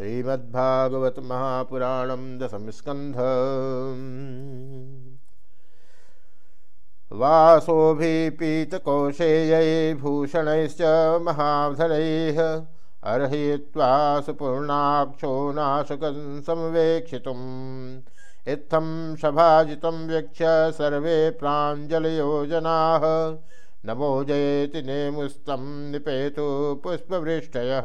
श्रीमद्भागवत महापुराणम दशम स्कंध वासोभिपीतकोशेय भूषणैश्च महाधनैः अर्हयित्वा सुपूर्णाक्षो नाशकं समवेक्षितुम्। इत्थं सभाजितं वीक्ष्य सर्वे प्राञ्जलयोजनाः। नमो जयेति नेमुस्तं निपेतु पुष्पवृष्टयः।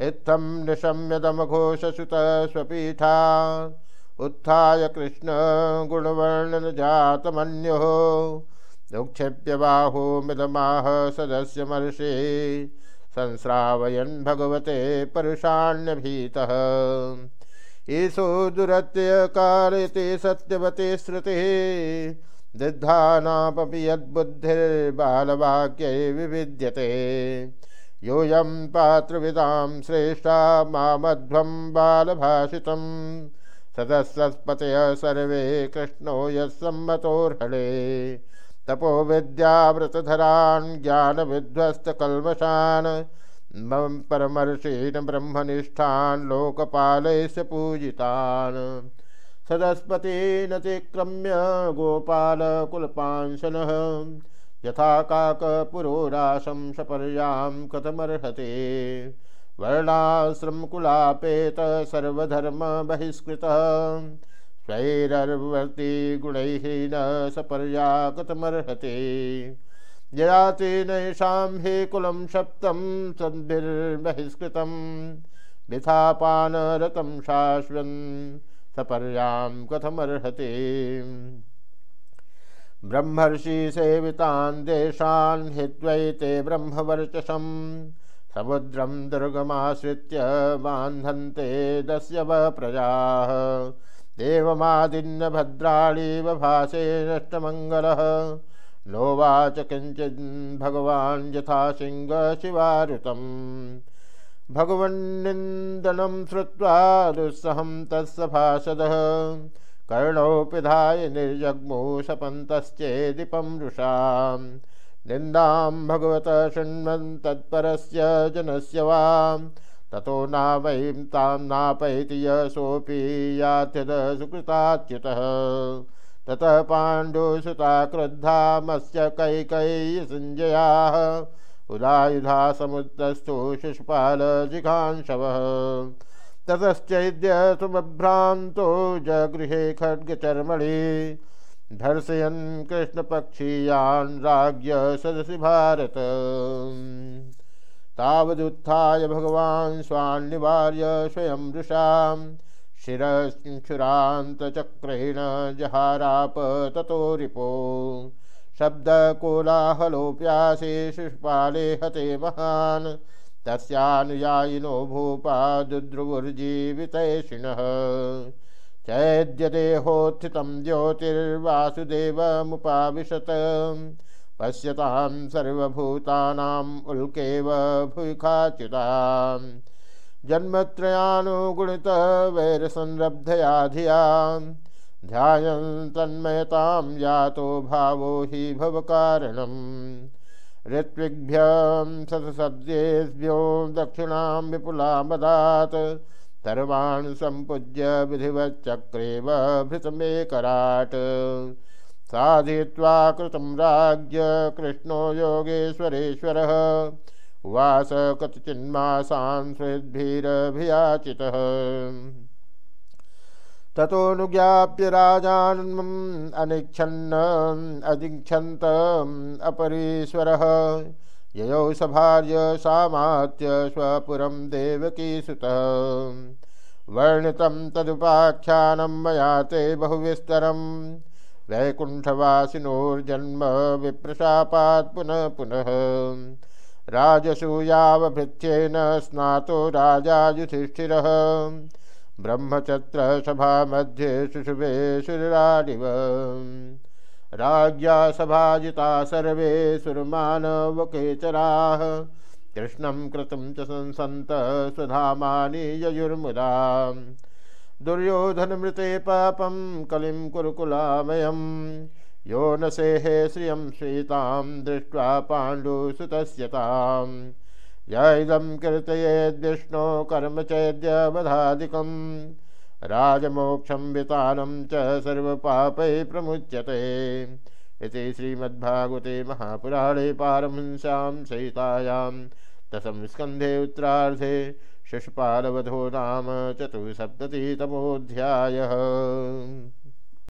इत्थं निशम्यदमघोषसुत स्वपीठा। उत्थाय कृष्णगुणवर्णनजातमन्युः दुक्षेप्य बाहो मिदमाह सदस्यमर्षे। संस्रावयन् भगवते परुषाण्यभीतः। ईशो दुरत्यकारिते सत्यवते श्रुतिः। दिद्धानापि यद्बुद्धिर्बालवाक्यै विविद्यते योऽयं पात्रविदां श्रेष्ठा मामध्वं बालभाषितं सदस्यस्पतय सर्वे कृष्णो यस्सम्मतोर्हणे तपो विद्याव्रतधरान् ज्ञानविध्वस्तकल्मषान्। परमर्षीन् ब्रह्मनिष्ठान् लोकपालैश्च पूजितान्। सदस्पतीनतिक्रम्य गोपालकुलपांशनः। यथा काकपुरोराशं सपर्यां कथमर्हते वर्णाश्रमकुलापेत सर्वधर्मबहिष्कृतः। स्वैरर्वर्ति गुणैः न सपर्या कथमर्हते यदा तेनैषां हि कुलं सप्तं सद्भिर्बहिष्कृतं। मिथापानरतं शाश्वन् सपर्यां कथमर्हते ब्रह्मर्षि सेवितान् देशान् हित्वैते ब्रह्मवर्चसं। समुद्रं दुर्गमाश्रित्य बान्धन्ते दस्य प्रजाः। देवमादिन्न भद्राणि बभासे नष्टमङ्गलः। नोवाच किञ्चित् भगवान् यथा सिंहशिवारुतम् भगवन्निन्दनं श्रुत्वा दुस्सहं तत्सभासदः कर्णौ पिधाय निर्जग्मो शपन्तश्चेदिपं रुषां निन्दां भगवत शृण्वन् तत्परस्य जनस्य वां ततो नावैं तां नापैति यशोऽपि यात्यद सुकृताच्युतः। ततः पाण्डुसुता क्रुद्धामस्य कैकय्यसञ्जयाः उदायुधा समुद्रस्थो शिशुपालजिघांशवः ततश्चैद्य सुमभ्रान्तो जगृहे खड्गचर्मणि। धर्षयन् कृष्णपक्षीयान् राज्ञ सदसि भारत। तावदुत्थाय भगवान् स्वान्निवार्य स्वयं वृषां शिरश्छुरान्तचक्रेण जहाराप ततो रिपो। शब्दकोलाहलोऽप्यासे शिशुपाले हते महान्। तस्यानुयायिनो भूपा दुद्रुवुर्जीवितैषिणः चैद्यदेहोत्थितं ज्योतिर्वासुदेवमुपाविशत। पश्यतां सर्वभूतानाम् उल्केव भूखाच्युतां जन्मत्रयानुगुणितवैरसंरब्धया धियाँ ध्यायन् तन्मयतां यातो भावो हि भवकारणम्। ऋत्विभ्यं शतसद्येभ्यो दक्षिणां विपुलामदात् सर्वान् सम्पूज्य विधिवच्चक्रेव भृतमेकराट् साधयित्वा कृतं राज्य कृष्णो योगेश्वरेश्वरः। उवास कतिचिन्मासान् स्वेद्भिरभियाचितः ततोनुज्ञाप्य राजानम् अनिच्छन्न अदिच्छन्तम् अपरीश्वरः। ययौ सभार्य सामात्य स्वपुरं देवकीसुतः वर्णितं तदुपाख्यानं मया ते बहुविस्तरं वैकुण्ठवासिनोर्जन्म विप्रशापात् पुनः पुनः। राजसूयावभृत्येन स्नातो राजा युधिष्ठिरः। ब्रह्मचत्र सभा मध्ये शुशुभे सुराडिव राज्ञा सभाजिता सर्वे सुरमानवकेचराः। कृष्णं कृतं च संसन्त स्वधामानि ययुर्मुदा। दुर्योधनमृते पापं कलिं कुरुकुलामयं यो न सेहे श्रियं श्वेतां दृष्ट्वा पाण्डुसुतस्य यदम कीर्तयेद्विष्णो कर्म चैद्यवधादिकम्। राजमोक्षं वितानं च सर्वपापैः प्रमुच्यते। इति श्रीमद्भागवते महापुराणे पारमहंस्यां सहितायां दशम स्कन्धे उत्तरार्धे शिशुपालवधो नाम चतुःसप्ततितमोऽध्यायः